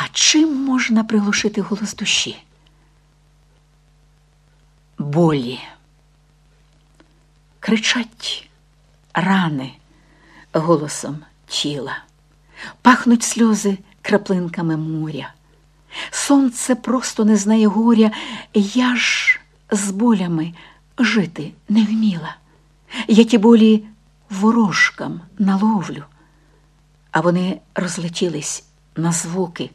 А чим можна приглушити голос душі? Болі. Кричать рани голосом тіла, пахнуть сльози краплинками моря. Сонце просто не знає горя, я ж з болями жити не вміла. Я ті болі ворожкам наловлю, а вони розлетілись на звуки,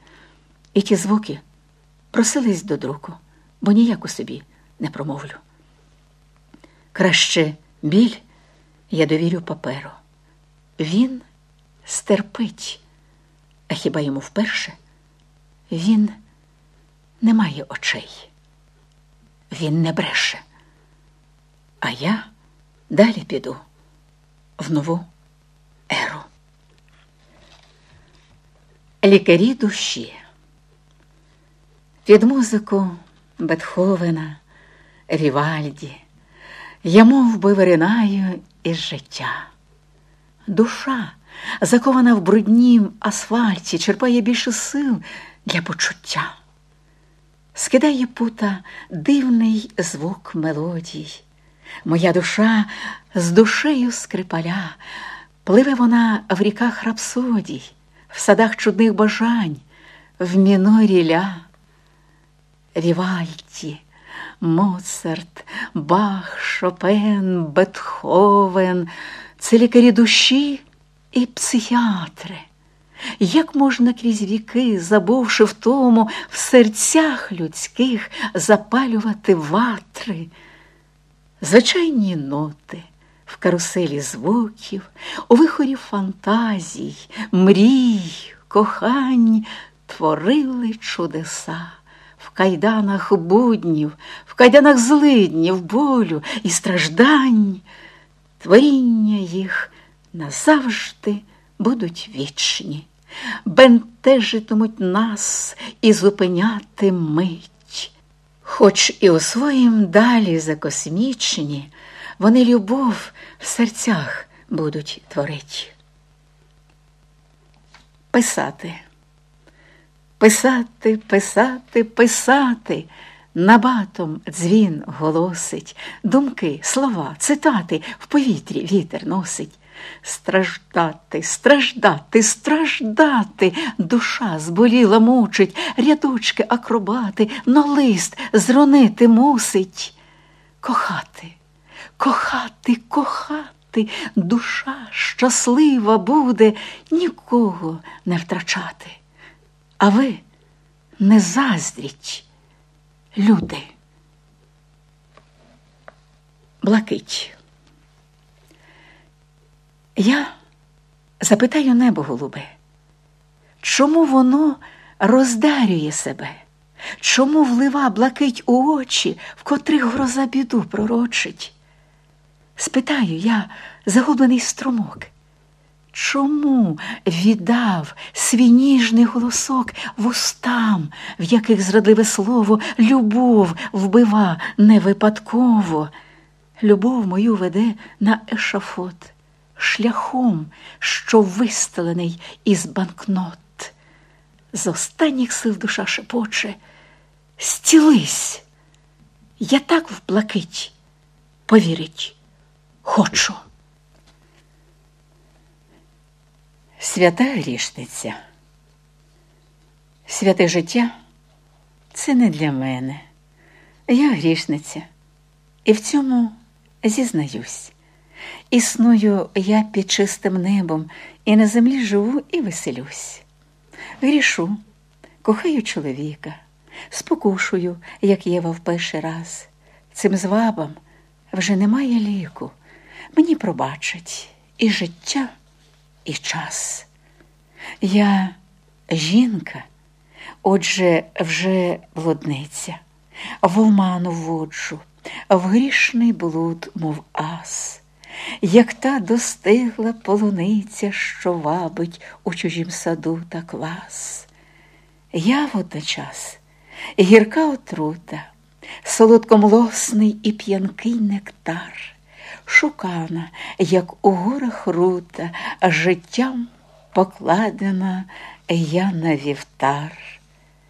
і ті звуки просились до друку, бо ніяк у собі не промовлю. Краще біль я довірю паперу. Він стерпить, а хіба йому вперше? Він не має очей, він не бреше. А я далі піду в нову еру. Лікарі душі. Під музику Бетховена, Рівальді, я мов би виринаю із життя. Душа, закована в бруднім асфальті, черпає більше сил для почуття. Скидає пута дивний звук мелодій. Моя душа з душею скрипаля, пливе вона в ріках рапсодій, в садах чудних бажань, в мінорі ля. Вівальді, Моцарт, Бах, Шопен, Бетховен це лікарі душі і психіатри. Як можна крізь віки, забувши в тому, в серцях людських запалювати ватри, звичайні ноти в каруселі звуків, у вихорі фантазій, мрій, кохань творили чудеса. В кайданах буднів, в кайданах злиднів, болю і страждань, творіння їх назавжди будуть вічні, бентежитимуть нас і зупиняти мить. Хоч і у своїм далі закосмічні, вони любов в серцях будуть творить. Писати. Писати, писати, писати. Набатом дзвін голосить, думки, слова, цитати в повітрі вітер носить. Страждати, страждати, страждати, душа зболіла мучить, рядочки акробати, но лист зронити мусить. Кохати, кохати, кохати, душа щаслива буде, нікого не втрачати. А ви не заздріть, люди. Блакить. Я запитаю небо голубе, чому воно роздарює себе? Чому влива блакить у очі, в котрих гроза біду пророчить? Спитаю я загублений струмок. Чому віддав свій ніжний голосок вустам, в яких зрадливе слово любов вбива не випадково? Любов мою веде на ешафот, шляхом, що вистелений із банкнот. З останніх сил душа шепоче, стілись, я так в блакить повірить хочу. Свята грішниця. Святе життя це не для мене. Я грішниця, і в цьому зізнаюсь. Існую я під чистим небом, і на землі живу і веселюсь. Грішу, кохаю чоловіка, спокушую, як Єва в перший раз. Цим звабам вже немає ліку. Мені пробачать і життя і час. Я жінка, отже, вже блудниця, в оману воджу, в грішний блуд, мов ас, як та достигла полуниця, що вабить у чужім саду та квас. Я водночас гірка отрута, солодкомлосний і п'янкий нектар шукана, як у горах рута, життям покладена я на вівтар